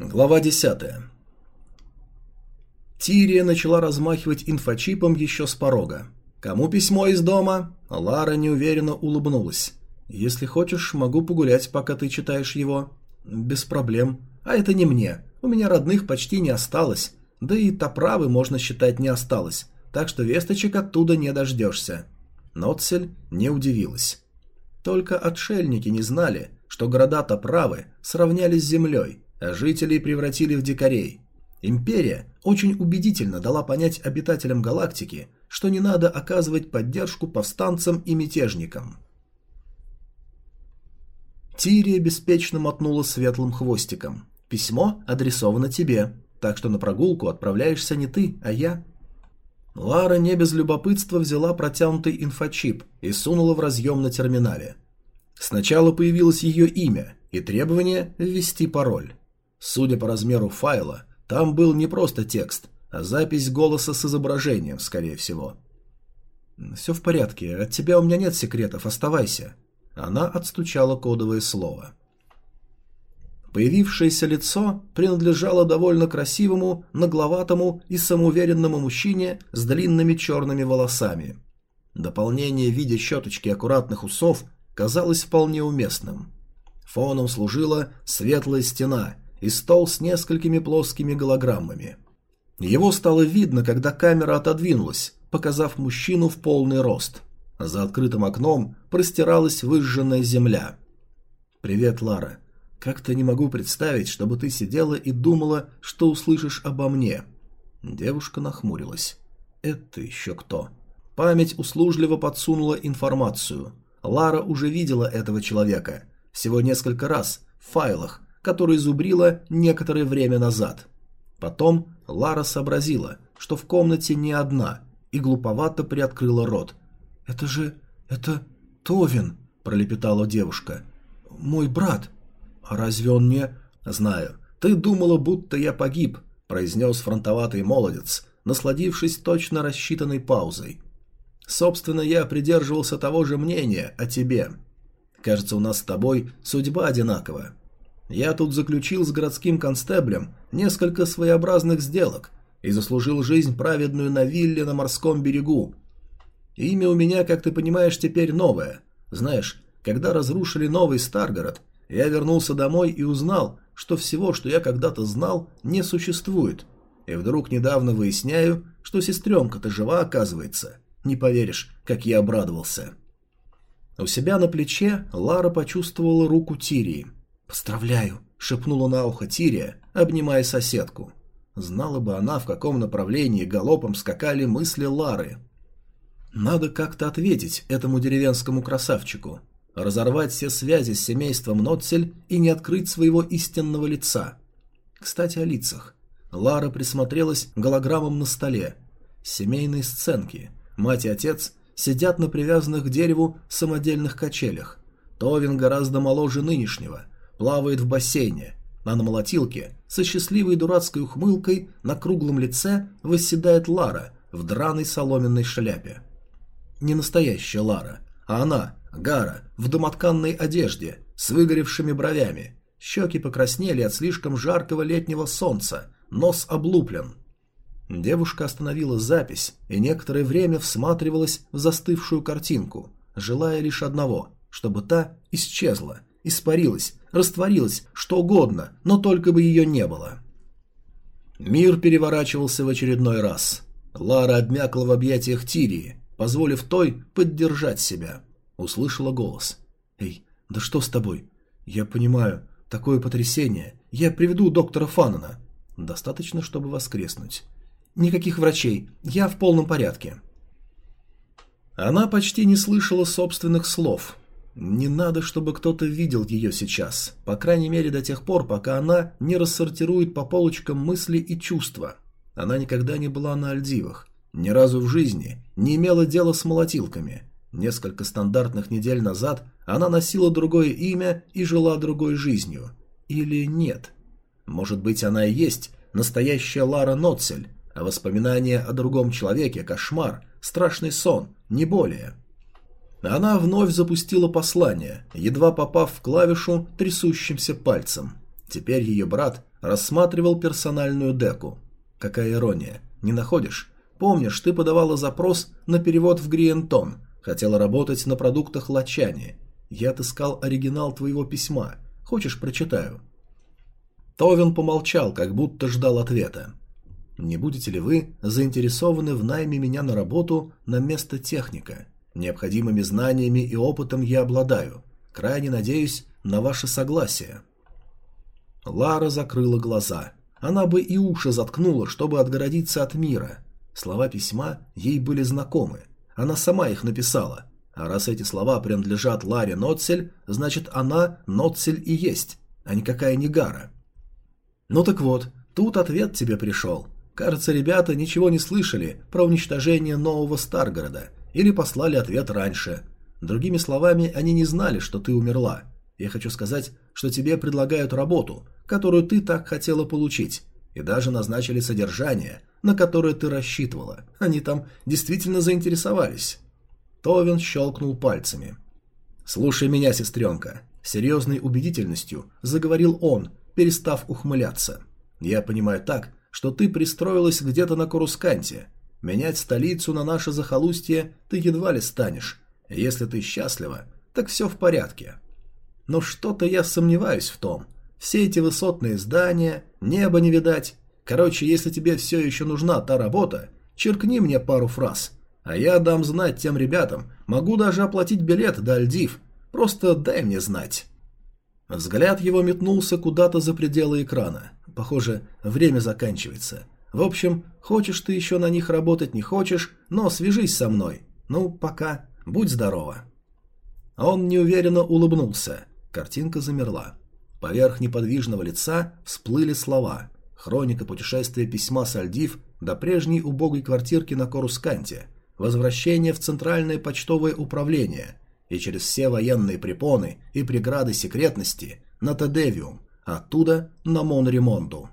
Глава 10. Тирия начала размахивать инфочипом еще с порога. «Кому письмо из дома?» Лара неуверенно улыбнулась. «Если хочешь, могу погулять, пока ты читаешь его». «Без проблем. А это не мне. У меня родных почти не осталось. Да и топравы, можно считать, не осталось. Так что весточек оттуда не дождешься». Нотсель не удивилась. Только отшельники не знали, что города Топравы сравнялись с землей, жителей превратили в дикарей. Империя очень убедительно дала понять обитателям галактики, что не надо оказывать поддержку повстанцам и мятежникам. Тирия беспечно мотнула светлым хвостиком. «Письмо адресовано тебе, так что на прогулку отправляешься не ты, а я». Лара не без любопытства взяла протянутый инфочип и сунула в разъем на терминале. Сначала появилось ее имя и требование ввести пароль. Судя по размеру файла, там был не просто текст, а запись голоса с изображением, скорее всего. «Все в порядке, от тебя у меня нет секретов, оставайся». Она отстучала кодовое слово. Появившееся лицо принадлежало довольно красивому, нагловатому и самоуверенному мужчине с длинными черными волосами. Дополнение в виде щеточки аккуратных усов казалось вполне уместным. Фоном служила светлая стена и стол с несколькими плоскими голограммами. Его стало видно, когда камера отодвинулась, показав мужчину в полный рост. За открытым окном простиралась выжженная земля. «Привет, Лара. Как-то не могу представить, чтобы ты сидела и думала, что услышишь обо мне». Девушка нахмурилась. «Это еще кто?» Память услужливо подсунула информацию. Лара уже видела этого человека. Всего несколько раз, в файлах, который зубрила некоторое время назад. Потом Лара сообразила, что в комнате не одна, и глуповато приоткрыла рот. «Это же... это... Товин!» – пролепетала девушка. «Мой брат. А разве он не...» «Знаю. Ты думала, будто я погиб», – произнес фронтоватый молодец, насладившись точно рассчитанной паузой. «Собственно, я придерживался того же мнения о тебе. Кажется, у нас с тобой судьба одинакова. Я тут заключил с городским констеблем несколько своеобразных сделок и заслужил жизнь праведную на вилле на морском берегу. Имя у меня, как ты понимаешь, теперь новое. Знаешь, когда разрушили новый Старгород, я вернулся домой и узнал, что всего, что я когда-то знал, не существует. И вдруг недавно выясняю, что сестренка-то жива, оказывается. Не поверишь, как я обрадовался. У себя на плече Лара почувствовала руку Тирии – «Поздравляю!» – шепнула на ухо Тирия, обнимая соседку. Знала бы она, в каком направлении галопом скакали мысли Лары. Надо как-то ответить этому деревенскому красавчику, разорвать все связи с семейством Нотсель и не открыть своего истинного лица. Кстати, о лицах. Лара присмотрелась голограммам на столе. Семейные сценки. Мать и отец сидят на привязанных к дереву самодельных качелях. Товин гораздо моложе нынешнего, плавает в бассейне, а на молотилке со счастливой дурацкой ухмылкой на круглом лице восседает Лара в драной соломенной шляпе. Не настоящая Лара, а она, Гара, в домотканной одежде, с выгоревшими бровями. Щеки покраснели от слишком жаркого летнего солнца, нос облуплен. Девушка остановила запись и некоторое время всматривалась в застывшую картинку, желая лишь одного, чтобы та исчезла, испарилась, растворилась, что угодно, но только бы ее не было. Мир переворачивался в очередной раз. Лара обмякла в объятиях Тирии, позволив той поддержать себя. Услышала голос. «Эй, да что с тобой? Я понимаю, такое потрясение. Я приведу доктора Фанана. Достаточно, чтобы воскреснуть. Никаких врачей, я в полном порядке». Она почти не слышала собственных слов, не надо, чтобы кто-то видел ее сейчас, по крайней мере до тех пор, пока она не рассортирует по полочкам мысли и чувства. Она никогда не была на Альдивах, ни разу в жизни не имела дела с молотилками. Несколько стандартных недель назад она носила другое имя и жила другой жизнью. Или нет? Может быть, она и есть настоящая Лара Ноцель, а воспоминания о другом человеке – кошмар, страшный сон, не более. Она вновь запустила послание, едва попав в клавишу трясущимся пальцем. Теперь ее брат рассматривал персональную деку. Какая ирония, не находишь? Помнишь, ты подавала запрос на перевод в Гриентон, хотела работать на продуктах Лачани. Я отыскал оригинал твоего письма. Хочешь, прочитаю?» Товин помолчал, как будто ждал ответа. «Не будете ли вы заинтересованы в найме меня на работу на место техника? Необходимыми знаниями и опытом я обладаю. Крайне надеюсь на ваше согласие». Лара закрыла глаза. Она бы и уши заткнула, чтобы отгородиться от мира. Слова письма ей были знакомы. Она сама их написала. А раз эти слова принадлежат Ларе Нотцель, значит она Нотцель и есть, а никакая не Гара. Ну так вот, тут ответ тебе пришел. Кажется, ребята ничего не слышали про уничтожение нового Старгорода или послали ответ раньше. Другими словами, они не знали, что ты умерла. Я хочу сказать, что тебе предлагают работу, которую ты так хотела получить, и даже назначили содержание, на которое ты рассчитывала. Они там действительно заинтересовались. Товин щелкнул пальцами. «Слушай меня, сестренка», — серьезной убедительностью заговорил он, перестав ухмыляться. «Я понимаю так, что ты пристроилась где-то на Корусканте. Менять столицу на наше захолустье ты едва ли станешь. Если ты счастлива, так все в порядке. Но что-то я сомневаюсь в том. Все эти высотные здания, небо не видать. Короче, если тебе все еще нужна та работа, черкни мне пару фраз. А я дам знать тем ребятам, могу даже оплатить билет до Альдив. Просто дай мне знать. Взгляд его метнулся куда-то за пределы экрана. Похоже, время заканчивается. В общем, хочешь ты еще на них работать, не хочешь, но свяжись со мной. Ну, пока. Будь здорова. Он неуверенно улыбнулся. Картинка замерла. Поверх неподвижного лица всплыли слова. Хроника путешествия письма Сальдив до прежней убогой квартирки на Корусканте. Возвращение в Центральное почтовое управление. И через все военные препоны и преграды секретности на Тедевиум, оттуда на Монремонду.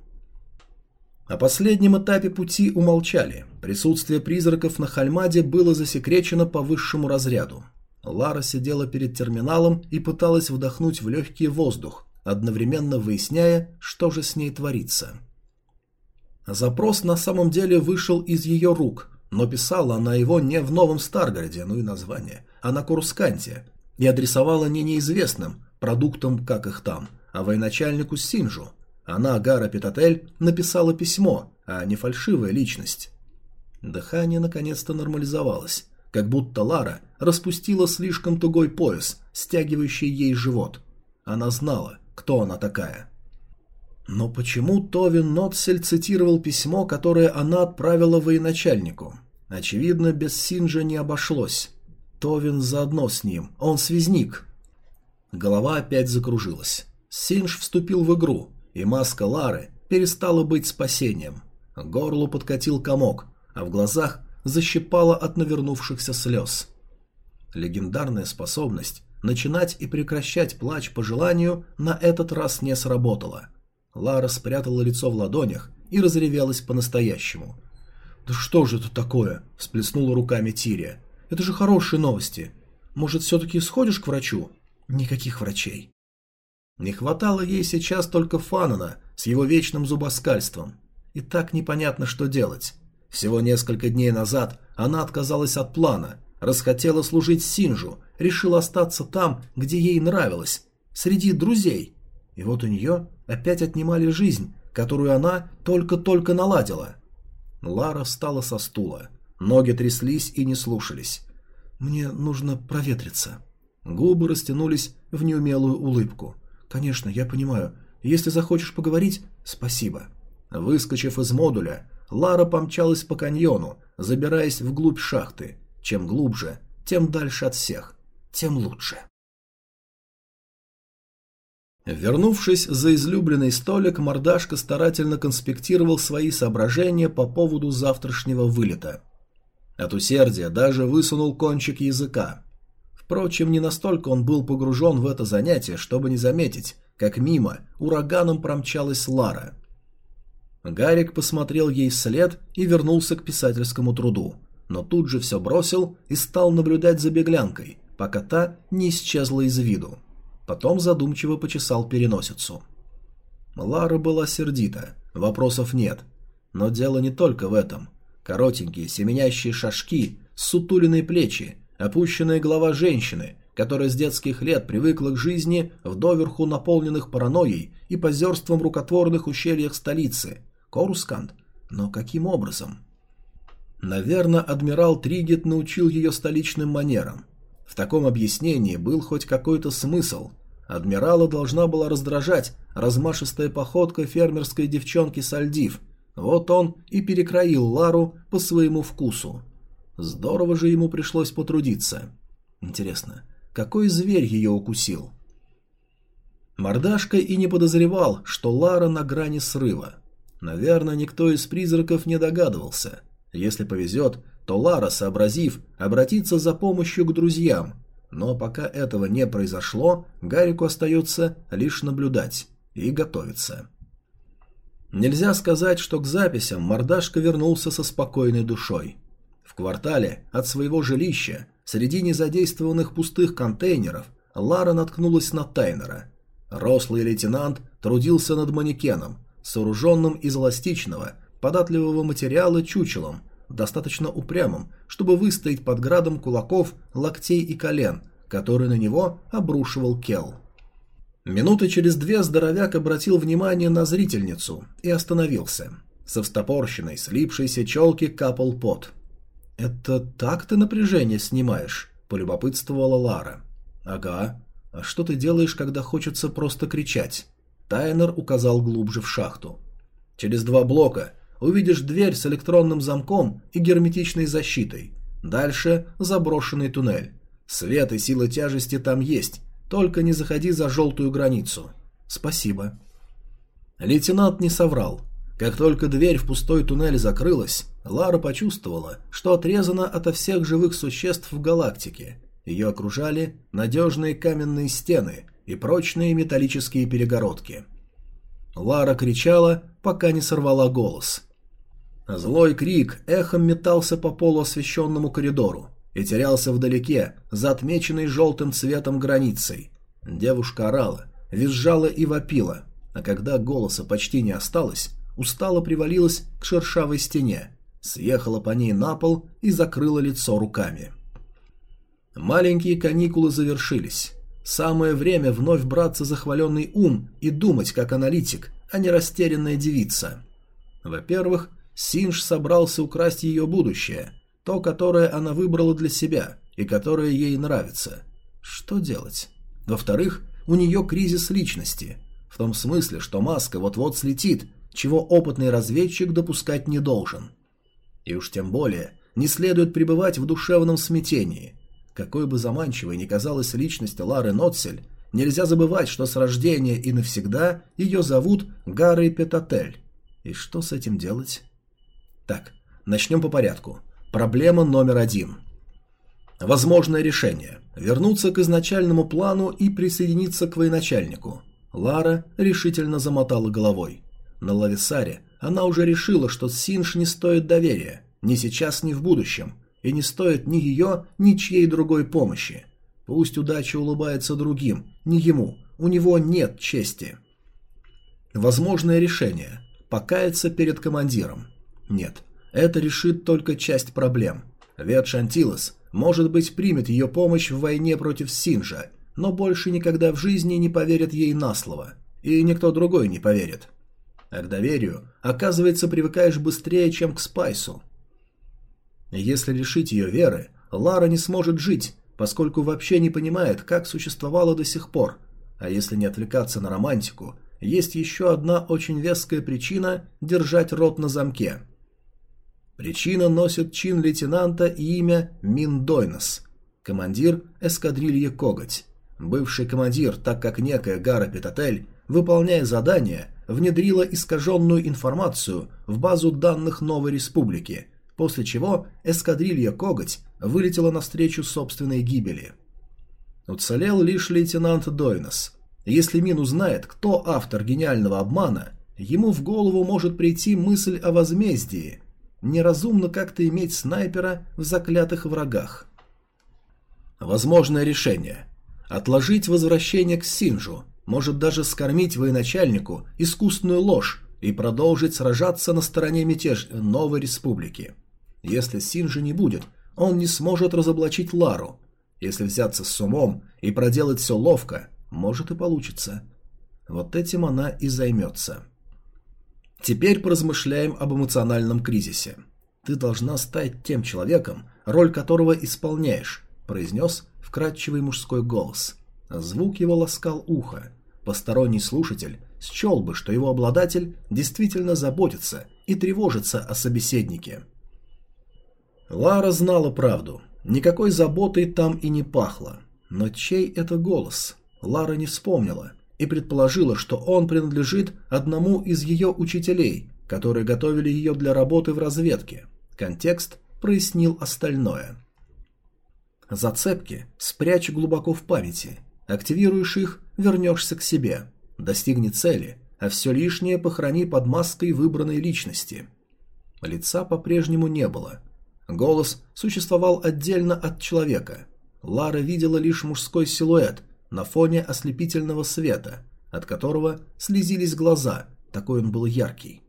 О последнем этапе пути умолчали. Присутствие призраков на Хальмаде было засекречено по высшему разряду. Лара сидела перед терминалом и пыталась вдохнуть в легкий воздух, одновременно выясняя, что же с ней творится. Запрос на самом деле вышел из ее рук, но писала она его не в Новом Старгороде, ну и название, а на Курсканте, и адресовала не неизвестным продуктам, как их там, а военачальнику Синжу. Она, Гара Питатель, написала письмо, а не фальшивая личность. Дыхание наконец-то нормализовалось как будто Лара распустила слишком тугой пояс, стягивающий ей живот. Она знала, кто она такая. Но почему Товин Нотсель цитировал письмо, которое она отправила военачальнику? Очевидно, без Синжа не обошлось. Товин заодно с ним, он связник. Голова опять закружилась. Синж вступил в игру, и маска Лары перестала быть спасением. Горлу подкатил комок, а в глазах защипало от навернувшихся слез. Легендарная способность начинать и прекращать плач по желанию на этот раз не сработала. Лара спрятала лицо в ладонях и разревелась по-настоящему. «Да что же это такое?» – всплеснула руками Тирия. «Это же хорошие новости. Может, все-таки сходишь к врачу?» «Никаких врачей». Не хватало ей сейчас только Фанана с его вечным зубоскальством. И так непонятно, что делать. Всего несколько дней назад она отказалась от плана, расхотела служить Синжу, решила остаться там, где ей нравилось, среди друзей. И вот у нее опять отнимали жизнь, которую она только-только наладила. Лара встала со стула. Ноги тряслись и не слушались. «Мне нужно проветриться». Губы растянулись в неумелую улыбку. «Конечно, я понимаю. Если захочешь поговорить, спасибо». Выскочив из модуля, Лара помчалась по каньону, забираясь вглубь шахты. Чем глубже, тем дальше от всех, тем лучше. Вернувшись за излюбленный столик, мордашка старательно конспектировал свои соображения по поводу завтрашнего вылета. От усердия даже высунул кончик языка. Впрочем, не настолько он был погружен в это занятие, чтобы не заметить, как мимо ураганом промчалась Лара – Гарик посмотрел ей вслед и вернулся к писательскому труду, но тут же все бросил и стал наблюдать за беглянкой, пока та не исчезла из виду. Потом задумчиво почесал переносицу. Лара была сердита, вопросов нет. Но дело не только в этом. Коротенькие, семенящие шажки, сутуленные плечи, опущенная голова женщины, которая с детских лет привыкла к жизни в доверху наполненных паранойей и позерством рукотворных ущельях столицы. Корускант? Но каким образом? Наверное, адмирал Тригет научил ее столичным манерам. В таком объяснении был хоть какой-то смысл. Адмирала должна была раздражать размашистая походка фермерской девчонки Сальдив. Вот он и перекроил Лару по своему вкусу. Здорово же ему пришлось потрудиться. Интересно, какой зверь ее укусил? Мордашка и не подозревал, что Лара на грани срыва. Наверное, никто из призраков не догадывался. Если повезет, то Лара, сообразив, обратится за помощью к друзьям. Но пока этого не произошло, Гарику остается лишь наблюдать и готовиться. Нельзя сказать, что к записям мордашка вернулся со спокойной душой. В квартале от своего жилища, среди незадействованных пустых контейнеров, Лара наткнулась на Тайнера. Рослый лейтенант трудился над манекеном, сооруженным из эластичного, податливого материала чучелом, достаточно упрямым, чтобы выстоять под градом кулаков, локтей и колен, который на него обрушивал Келл. Минуты через две здоровяк обратил внимание на зрительницу и остановился. Со встопорщенной, слипшейся челки капал пот. «Это так ты напряжение снимаешь?» – полюбопытствовала Лара. «Ага. А что ты делаешь, когда хочется просто кричать?» Тайнер указал глубже в шахту. «Через два блока увидишь дверь с электронным замком и герметичной защитой. Дальше заброшенный туннель. Свет и сила тяжести там есть, только не заходи за желтую границу. Спасибо». Лейтенант не соврал. Как только дверь в пустой туннель закрылась, Лара почувствовала, что отрезана ото всех живых существ в галактике. Ее окружали надежные каменные стены и прочные металлические перегородки. Лара кричала, пока не сорвала голос. Злой крик эхом метался по полуосвещенному коридору и терялся вдалеке, за отмеченной желтым цветом границей. Девушка орала, визжала и вопила, а когда голоса почти не осталось, устало привалилась к шершавой стене, съехала по ней на пол и закрыла лицо руками. Маленькие каникулы завершились. Самое время вновь браться за хваленный ум и думать как аналитик, а не растерянная девица. Во-первых, Синж собрался украсть ее будущее, то, которое она выбрала для себя и которое ей нравится. Что делать? Во-вторых, у нее кризис личности. В том смысле, что маска вот-вот слетит, чего опытный разведчик допускать не должен. И уж тем более не следует пребывать в душевном смятении. Какой бы заманчивой ни казалась личность Лары Нотсель, нельзя забывать, что с рождения и навсегда ее зовут Гарри Петатель. И что с этим делать? Так, начнем по порядку. Проблема номер один. Возможное решение – вернуться к изначальному плану и присоединиться к военачальнику. Лара решительно замотала головой. На Лависаре она уже решила, что Синж не стоит доверия, ни сейчас, ни в будущем, и не стоит ни ее, ни чьей другой помощи. Пусть удача улыбается другим, не ему, у него нет чести. Возможное решение – покаяться перед командиром. Нет, это решит только часть проблем. Вет Шантилос, может быть, примет ее помощь в войне против Синжа, но больше никогда в жизни не поверит ей на слово. И никто другой не поверит. А к доверию, оказывается, привыкаешь быстрее, чем к спайсу. Если лишить ее веры, Лара не сможет жить, поскольку вообще не понимает, как существовала до сих пор. А если не отвлекаться на романтику, есть еще одна очень веская причина держать рот на замке. Причина носит чин лейтенанта и имя Миндойнос, командир эскадрильи Коготь. Бывший командир, так как некая Гара Петатель, выполняя задание, внедрила искаженную информацию в базу данных новой республики, после чего эскадрилья Коготь вылетела навстречу собственной гибели. Уцелел лишь лейтенант Дойнос. Если Мин узнает, кто автор гениального обмана, ему в голову может прийти мысль о возмездии. Неразумно как-то иметь снайпера в заклятых врагах. Возможное решение – отложить возвращение к Синжу, может даже скормить военачальнику искусственную ложь и продолжить сражаться на стороне мятеж новой республики. Если Синжи не будет, он не сможет разоблачить Лару. Если взяться с умом и проделать все ловко, может и получится. Вот этим она и займется. Теперь поразмышляем об эмоциональном кризисе. Ты должна стать тем человеком, роль которого исполняешь, произнес вкрадчивый мужской голос. Звук его ласкал ухо. Посторонний слушатель счел бы, что его обладатель действительно заботится и тревожится о собеседнике. Лара знала правду. Никакой заботой там и не пахло. Но чей это голос? Лара не вспомнила и предположила, что он принадлежит одному из ее учителей, которые готовили ее для работы в разведке. Контекст прояснил остальное. Зацепки спрячь глубоко в памяти. Активируешь их, вернешься к себе. Достигни цели, а все лишнее похорони под маской выбранной личности. Лица по-прежнему не было. Голос существовал отдельно от человека. Лара видела лишь мужской силуэт, на фоне ослепительного света, от которого слезились глаза, такой он был яркий.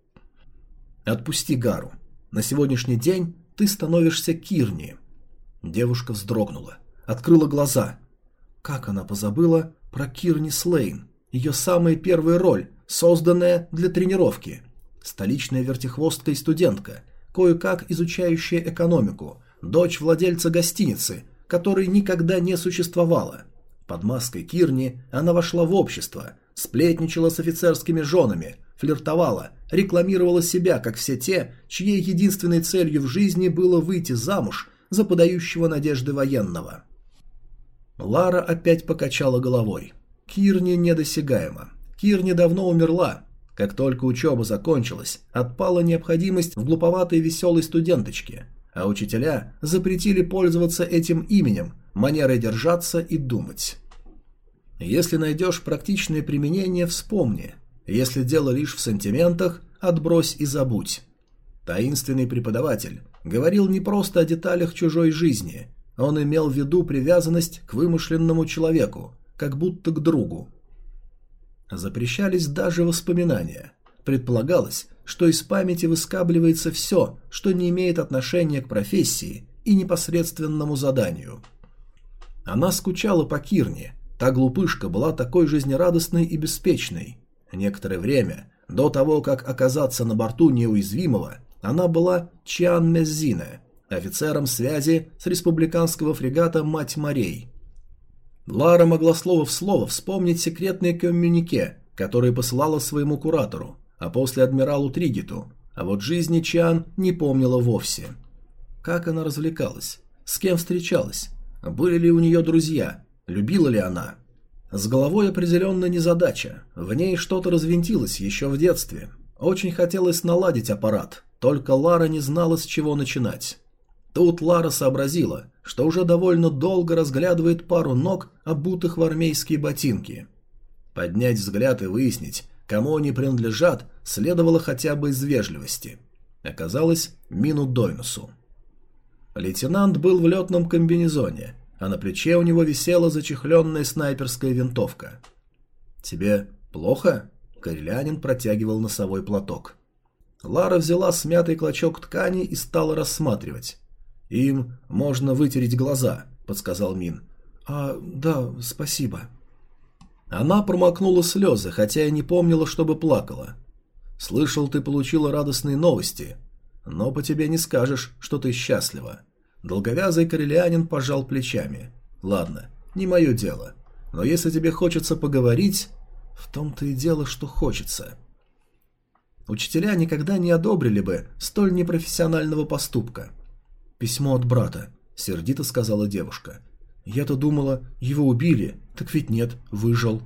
«Отпусти Гару. На сегодняшний день ты становишься Кирни». Девушка вздрогнула, открыла глаза. Как она позабыла про Кирни Слейн, ее самая первая роль, созданная для тренировки. Столичная вертихвостка и студентка, кое-как изучающая экономику, дочь владельца гостиницы, которой никогда не существовало. Под маской Кирни она вошла в общество, сплетничала с офицерскими женами, флиртовала, рекламировала себя, как все те, чьей единственной целью в жизни было выйти замуж за подающего надежды военного. Лара опять покачала головой. Кирни недосягаема. Кирни давно умерла. Как только учеба закончилась, отпала необходимость в глуповатой веселой студенточке, а учителя запретили пользоваться этим именем, манерой держаться и думать. Если найдешь практичное применение, вспомни. Если дело лишь в сантиментах, отбрось и забудь. Таинственный преподаватель говорил не просто о деталях чужой жизни, он имел в виду привязанность к вымышленному человеку, как будто к другу. Запрещались даже воспоминания. Предполагалось, что из памяти выскабливается все, что не имеет отношения к профессии и непосредственному заданию – она скучала по Кирне. Та глупышка была такой жизнерадостной и беспечной. Некоторое время, до того, как оказаться на борту неуязвимого, она была Чиан Меззине, офицером связи с республиканского фрегата «Мать морей». Лара могла слово в слово вспомнить секретные коммюнике, которые посылала своему куратору, а после адмиралу Тригиту, а вот жизни Чиан не помнила вовсе. Как она развлекалась? С кем встречалась? Были ли у нее друзья? Любила ли она? С головой определенно незадача. В ней что-то развинтилось еще в детстве. Очень хотелось наладить аппарат, только Лара не знала, с чего начинать. Тут Лара сообразила, что уже довольно долго разглядывает пару ног, обутых в армейские ботинки. Поднять взгляд и выяснить, кому они принадлежат, следовало хотя бы из вежливости. Оказалось, Мину Дойнусу. Лейтенант был в летном комбинезоне, а на плече у него висела зачехленная снайперская винтовка. «Тебе плохо?» – Корелянин протягивал носовой платок. Лара взяла смятый клочок ткани и стала рассматривать. «Им можно вытереть глаза», – подсказал Мин. «А, да, спасибо». Она промокнула слезы, хотя и не помнила, чтобы плакала. «Слышал, ты получила радостные новости, но по тебе не скажешь, что ты счастлива. Долговязый корелианин пожал плечами. «Ладно, не мое дело. Но если тебе хочется поговорить, в том-то и дело, что хочется». Учителя никогда не одобрили бы столь непрофессионального поступка. «Письмо от брата», — сердито сказала девушка. «Я-то думала, его убили, так ведь нет, выжил».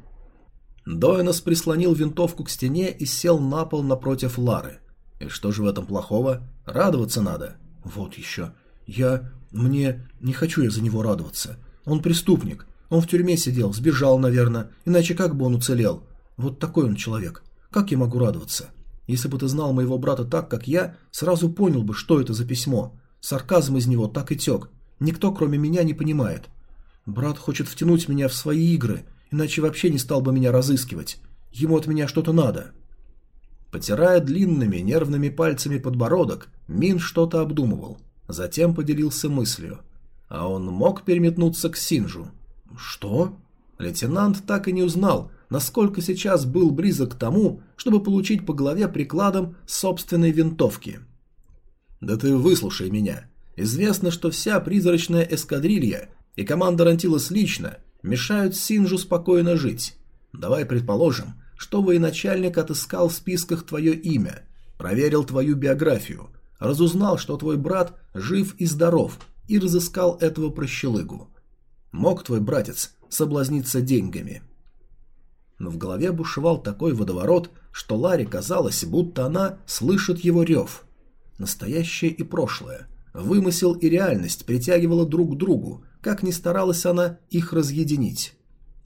Дойнос прислонил винтовку к стене и сел на пол напротив Лары. «И что же в этом плохого? Радоваться надо». «Вот еще. Я... мне... не хочу я за него радоваться. Он преступник. Он в тюрьме сидел, сбежал, наверное. Иначе как бы он уцелел? Вот такой он человек. Как я могу радоваться? Если бы ты знал моего брата так, как я, сразу понял бы, что это за письмо. Сарказм из него так и тек. Никто, кроме меня, не понимает. Брат хочет втянуть меня в свои игры, иначе вообще не стал бы меня разыскивать. Ему от меня что-то надо». Потирая длинными нервными пальцами подбородок, Мин что-то обдумывал. Затем поделился мыслью. А он мог переметнуться к Синжу. «Что?» Лейтенант так и не узнал, насколько сейчас был близок к тому, чтобы получить по голове прикладом собственной винтовки. «Да ты выслушай меня. Известно, что вся призрачная эскадрилья и команда Антилос лично мешают Синжу спокойно жить. Давай предположим, что военачальник отыскал в списках твое имя, проверил твою биографию, разузнал, что твой брат жив и здоров, и разыскал этого прощелыгу. Мог твой братец соблазниться деньгами. Но в голове бушевал такой водоворот, что Ларе казалось, будто она слышит его рев. Настоящее и прошлое, вымысел и реальность притягивало друг к другу, как ни старалась она их разъединить.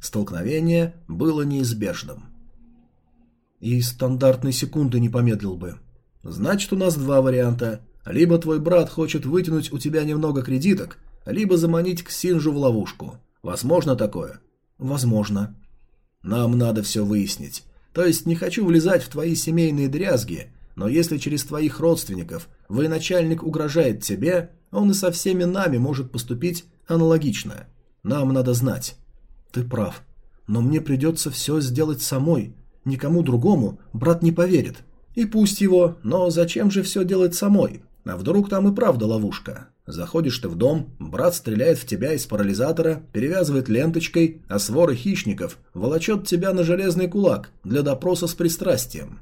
Столкновение было неизбежным. И стандартной секунды не помедлил бы. Значит, у нас два варианта. Либо твой брат хочет вытянуть у тебя немного кредиток, либо заманить к Синжу в ловушку. Возможно такое? Возможно. Нам надо все выяснить. То есть не хочу влезать в твои семейные дрязги, но если через твоих родственников военачальник угрожает тебе, он и со всеми нами может поступить аналогично. Нам надо знать. Ты прав. Но мне придется все сделать самой. Никому другому брат не поверит. И пусть его, но зачем же все делать самой? А вдруг там и правда ловушка? Заходишь ты в дом, брат стреляет в тебя из парализатора, перевязывает ленточкой, а своры хищников волочет тебя на железный кулак для допроса с пристрастием.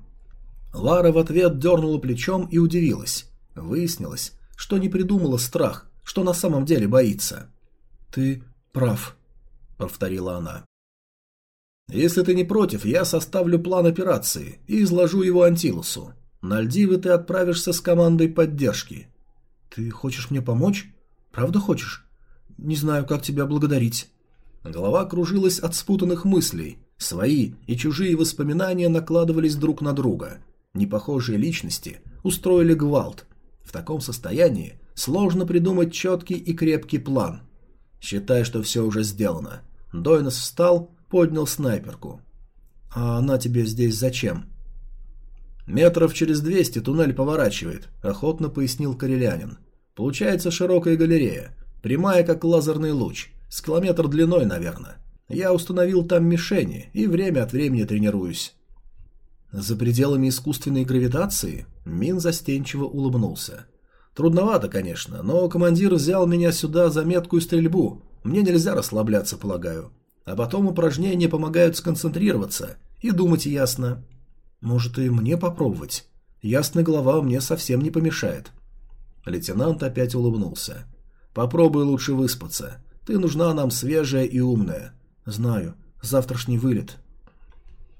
Лара в ответ дернула плечом и удивилась. Выяснилось, что не придумала страх, что на самом деле боится. «Ты прав», — повторила она. «Если ты не против, я составлю план операции и изложу его Антилусу. На Альдивы ты отправишься с командой поддержки. «Ты хочешь мне помочь? Правда хочешь? Не знаю, как тебя благодарить». Голова кружилась от спутанных мыслей. Свои и чужие воспоминания накладывались друг на друга. Непохожие личности устроили гвалт. В таком состоянии сложно придумать четкий и крепкий план. Считай, что все уже сделано. Дойнос встал, поднял снайперку. «А она тебе здесь зачем?» «Метров через двести туннель поворачивает», — охотно пояснил корелянин. «Получается широкая галерея, прямая, как лазерный луч, с километр длиной, наверное. Я установил там мишени и время от времени тренируюсь». «За пределами искусственной гравитации?» Мин застенчиво улыбнулся. «Трудновато, конечно, но командир взял меня сюда за меткую стрельбу. Мне нельзя расслабляться, полагаю. А потом упражнения помогают сконцентрироваться и думать ясно. Может, и мне попробовать? Ясная голова мне совсем не помешает. Лейтенант опять улыбнулся. Попробуй лучше выспаться. Ты нужна нам свежая и умная. Знаю. Завтрашний вылет.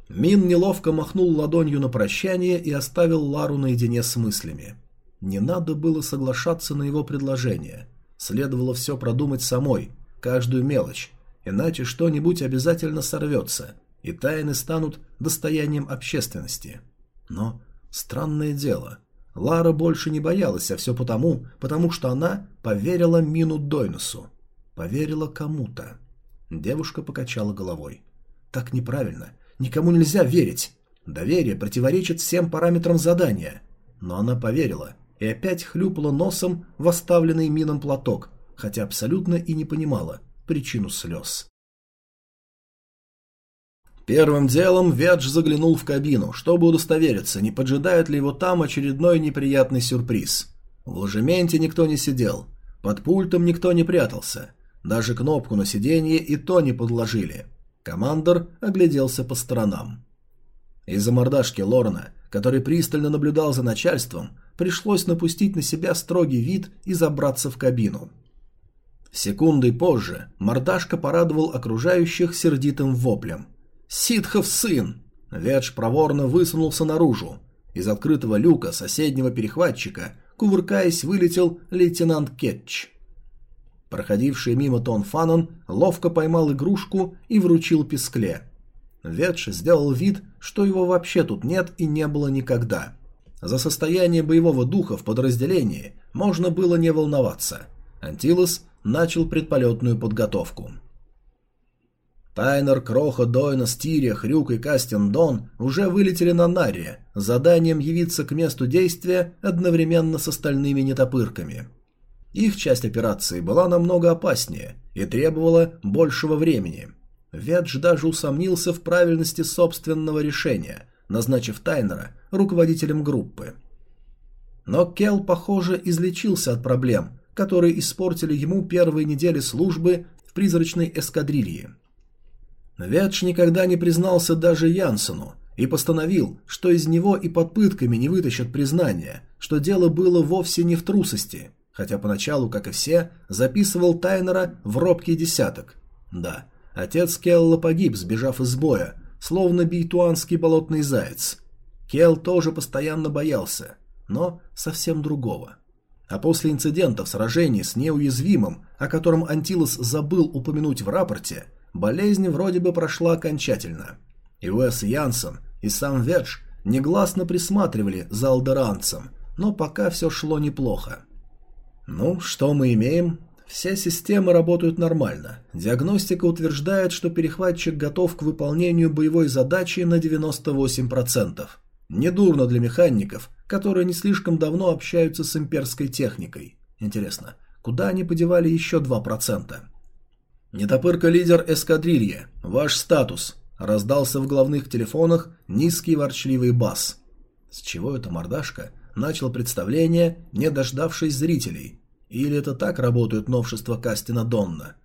Мин неловко махнул ладонью на прощание и оставил Лару наедине с мыслями. Не надо было соглашаться на его предложение. Следовало все продумать самой, каждую мелочь, иначе что-нибудь обязательно сорвется и тайны станут достоянием общественности. Но странное дело, Лара больше не боялась, а все потому, потому что она поверила Мину Дойнусу. Поверила кому-то. Девушка покачала головой. Так неправильно. Никому нельзя верить. Доверие противоречит всем параметрам задания. Но она поверила и опять хлюпала носом в оставленный Мином платок, хотя абсолютно и не понимала причину слез. Первым делом Ведж заглянул в кабину, чтобы удостовериться, не поджидает ли его там очередной неприятный сюрприз. В ложементе никто не сидел, под пультом никто не прятался, даже кнопку на сиденье и то не подложили. Командор огляделся по сторонам. Из-за мордашки Лорна, который пристально наблюдал за начальством, пришлось напустить на себя строгий вид и забраться в кабину. Секундой позже мордашка порадовал окружающих сердитым воплем – «Ситхов сын!» Ведж проворно высунулся наружу. Из открытого люка соседнего перехватчика, кувыркаясь, вылетел лейтенант Кетч. Проходивший мимо Тон Фанон ловко поймал игрушку и вручил пескле. Ведж сделал вид, что его вообще тут нет и не было никогда. За состояние боевого духа в подразделении можно было не волноваться. Антилос начал предполетную подготовку. Тайнер, Кроха, Дойна, Стирия, Хрюк и Кастин Дон уже вылетели на Нария заданием явиться к месту действия одновременно с остальными нетопырками. Их часть операции была намного опаснее и требовала большего времени. Ведж даже усомнился в правильности собственного решения, назначив Тайнера руководителем группы. Но Келл, похоже, излечился от проблем, которые испортили ему первые недели службы в призрачной эскадрилье. Ветш никогда не признался даже Янсену и постановил, что из него и под пытками не вытащат признание, что дело было вовсе не в трусости, хотя поначалу, как и все, записывал Тайнера в робкий десяток. Да, отец Келла погиб, сбежав из боя, словно бейтуанский болотный заяц. Келл тоже постоянно боялся, но совсем другого. А после инцидента в сражении с неуязвимым, о котором Антилос забыл упомянуть в рапорте, болезнь вроде бы прошла окончательно. И Уэс Янсен, и сам Ведж негласно присматривали за алдеранцем, но пока все шло неплохо. Ну, что мы имеем? Все системы работают нормально. Диагностика утверждает, что перехватчик готов к выполнению боевой задачи на 98%. Недурно для механиков, которые не слишком давно общаются с имперской техникой. Интересно, куда они подевали еще 2%? «Нетопырка-лидер эскадрильи, ваш статус», – раздался в главных телефонах низкий ворчливый бас. С чего эта мордашка начал представление, не дождавшись зрителей? Или это так работают новшества Кастина Донна?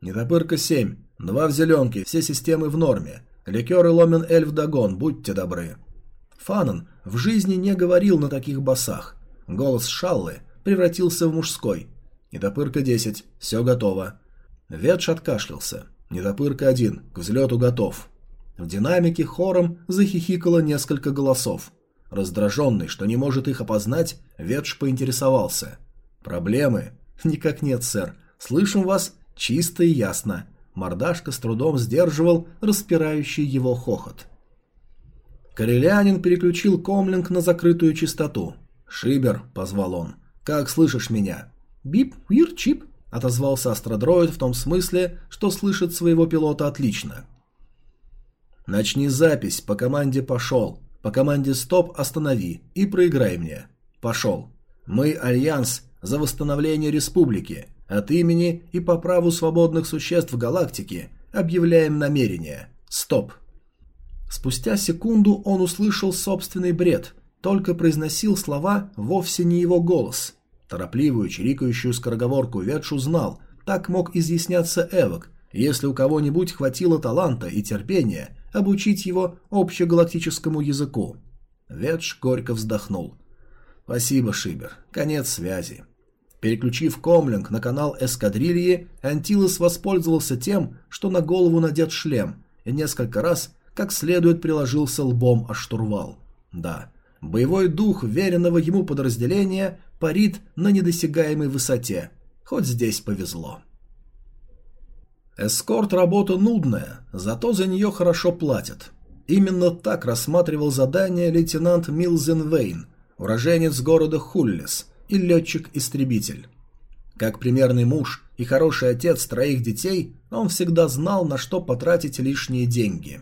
«Нетопырка-7, два в зеленке, все системы в норме. Ликер и ломен эльф догон, будьте добры». Фанан в жизни не говорил на таких басах. Голос Шаллы превратился в мужской. «Нетопырка-10, все готово». Ветш откашлялся. Недопырка один, к взлету готов. В динамике хором захихикало несколько голосов. Раздраженный, что не может их опознать, Ветш поинтересовался. «Проблемы?» «Никак нет, сэр. Слышим вас чисто и ясно». Мордашка с трудом сдерживал распирающий его хохот. Корелянин переключил комлинг на закрытую частоту. «Шибер», — позвал он, — «как слышишь меня?» «Бип, вир, чип», — отозвался астродроид в том смысле, что слышит своего пилота отлично. «Начни запись, по команде «пошел», по команде «стоп» останови и проиграй мне. Пошел. Мы Альянс за восстановление республики. От имени и по праву свободных существ галактики объявляем намерение. Стоп». Спустя секунду он услышал собственный бред, только произносил слова вовсе не его голос – Торопливую, чирикающую скороговорку Ветшу знал, так мог изъясняться Эвок, если у кого-нибудь хватило таланта и терпения обучить его общегалактическому языку. Ветш горько вздохнул. «Спасибо, Шибер. Конец связи». Переключив комлинг на канал эскадрильи, Антилос воспользовался тем, что на голову надет шлем, и несколько раз как следует приложился лбом о штурвал. Да, боевой дух веренного ему подразделения парит на недосягаемой высоте. Хоть здесь повезло. Эскорт работа нудная, зато за нее хорошо платят. Именно так рассматривал задание лейтенант Милзен Вейн, уроженец города Хуллис и летчик-истребитель. Как примерный муж и хороший отец троих детей, он всегда знал, на что потратить лишние деньги.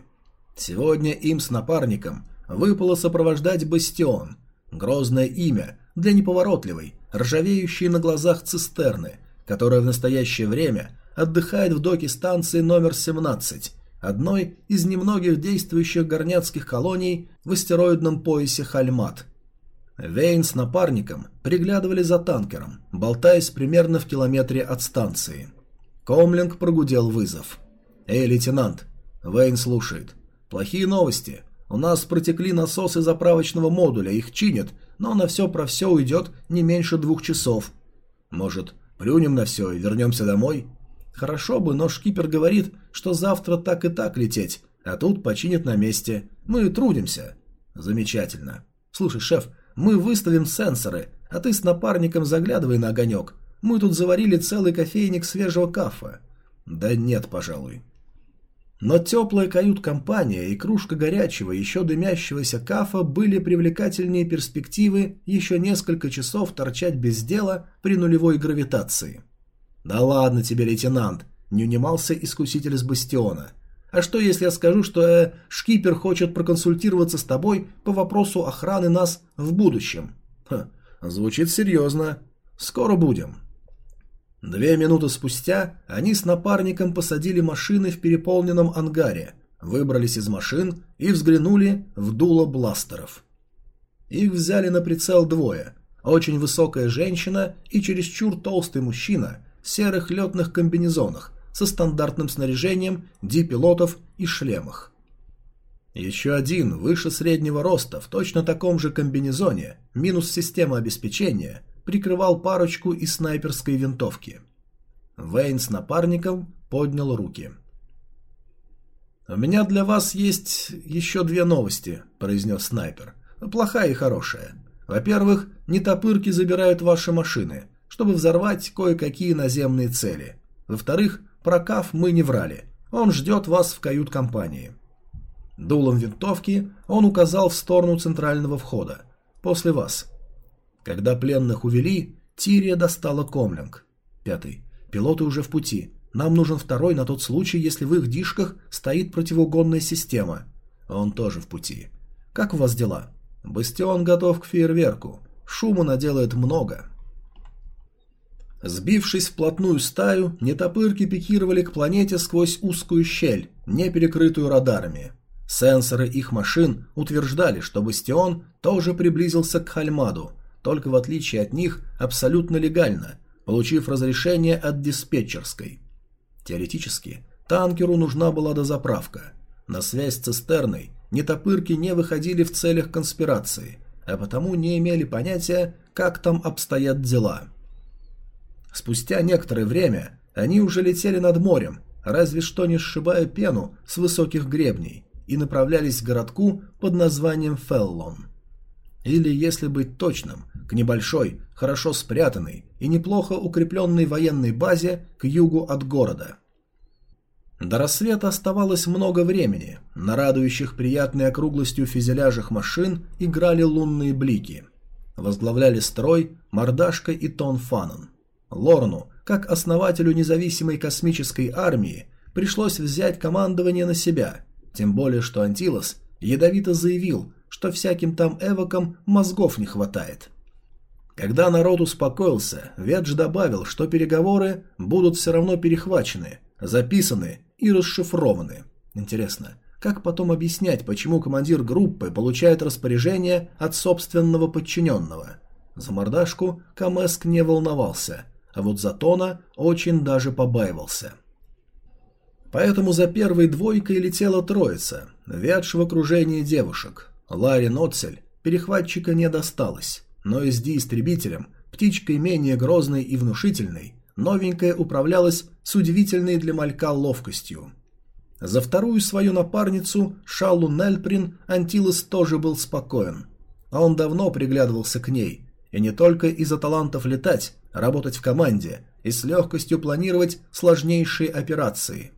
Сегодня им с напарником выпало сопровождать Бастион, грозное имя, для неповоротливой, ржавеющей на глазах цистерны, которая в настоящее время отдыхает в доке станции номер 17, одной из немногих действующих горняцких колоний в астероидном поясе Хальмат. Вейн с напарником приглядывали за танкером, болтаясь примерно в километре от станции. Комлинг прогудел вызов. «Эй, лейтенант!» Вейн слушает. «Плохие новости. У нас протекли насосы заправочного модуля, их чинят, но на все про все уйдет не меньше двух часов. Может, плюнем на все и вернемся домой? Хорошо бы, но шкипер говорит, что завтра так и так лететь, а тут починят на месте. Мы трудимся. Замечательно. Слушай, шеф, мы выставим сенсоры, а ты с напарником заглядывай на огонек. Мы тут заварили целый кофейник свежего кафе. Да нет, пожалуй. Но теплая кают-компания и кружка горячего, еще дымящегося кафа были привлекательнее перспективы еще несколько часов торчать без дела при нулевой гравитации. «Да ладно тебе, лейтенант!» не унимался искуситель с бастиона. «А что, если я скажу, что э, шкипер хочет проконсультироваться с тобой по вопросу охраны нас в будущем?» Ха, звучит серьезно. Скоро будем. Две минуты спустя они с напарником посадили машины в переполненном ангаре, выбрались из машин и взглянули в дуло бластеров. Их взяли на прицел двое. Очень высокая женщина и чересчур толстый мужчина серых летных комбинезонах со стандартным снаряжением, дипилотов и шлемах. Еще один, выше среднего роста, в точно таком же комбинезоне, минус система обеспечения, прикрывал парочку из снайперской винтовки. Вейн с напарником поднял руки. «У меня для вас есть еще две новости», – произнес снайпер. «Плохая и хорошая. Во-первых, нетопырки забирают ваши машины, чтобы взорвать кое-какие наземные цели. Во-вторых, про Каф мы не врали. Он ждет вас в кают-компании». Дулом винтовки он указал в сторону центрального входа. «После вас». Когда пленных увели, Тирия достала комлинг. Пятый. Пилоты уже в пути. Нам нужен второй на тот случай, если в их дишках стоит противоугонная система. Он тоже в пути. Как у вас дела? Бастион готов к фейерверку. Шума наделает много. Сбившись в плотную стаю, нетопырки пикировали к планете сквозь узкую щель, не перекрытую радарами. Сенсоры их машин утверждали, что Бастион тоже приблизился к Хальмаду, только в отличие от них абсолютно легально, получив разрешение от диспетчерской. Теоретически, танкеру нужна была дозаправка. На связь с цистерной нетопырки не выходили в целях конспирации, а потому не имели понятия, как там обстоят дела. Спустя некоторое время они уже летели над морем, разве что не сшибая пену с высоких гребней, и направлялись к городку под названием Феллон. Или, если быть точным, к небольшой, хорошо спрятанной и неплохо укрепленной военной базе к югу от города. До рассвета оставалось много времени, на радующих приятной округлостью фюзеляжах машин играли лунные блики. Возглавляли строй Мордашка и Тон Фанан. Лорну, как основателю независимой космической армии, пришлось взять командование на себя, тем более что Антилос ядовито заявил, что всяким там эвокам мозгов не хватает. Когда народ успокоился, Ведж добавил, что переговоры будут все равно перехвачены, записаны и расшифрованы. Интересно, как потом объяснять, почему командир группы получает распоряжение от собственного подчиненного? За мордашку Камеск не волновался, а вот за Тона очень даже побаивался. Поэтому за первой двойкой летела троица, Ведж в окружении девушек. Ларри Нотцель перехватчика не досталось, но SD-истребителем, птичкой менее грозной и внушительной, новенькая управлялась с удивительной для малька ловкостью. За вторую свою напарницу, Шалу Нельприн, Антилос тоже был спокоен. А он давно приглядывался к ней, и не только из-за талантов летать, работать в команде и с легкостью планировать сложнейшие операции.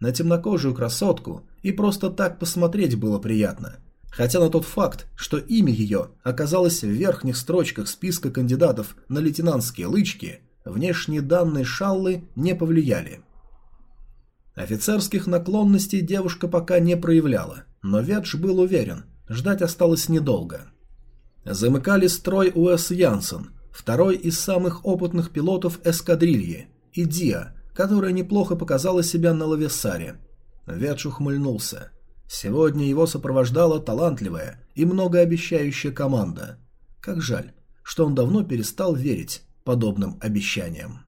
На темнокожую красотку и просто так посмотреть было приятно – Хотя на тот факт, что имя ее оказалось в верхних строчках списка кандидатов на лейтенантские лычки, внешние данные Шаллы не повлияли. Офицерских наклонностей девушка пока не проявляла, но Ведж был уверен, ждать осталось недолго. Замыкали строй Уэс Янсен, второй из самых опытных пилотов эскадрильи, и Диа, которая неплохо показала себя на Лавесаре. Ведж ухмыльнулся. Сегодня его сопровождала талантливая и многообещающая команда. Как жаль, что он давно перестал верить подобным обещаниям.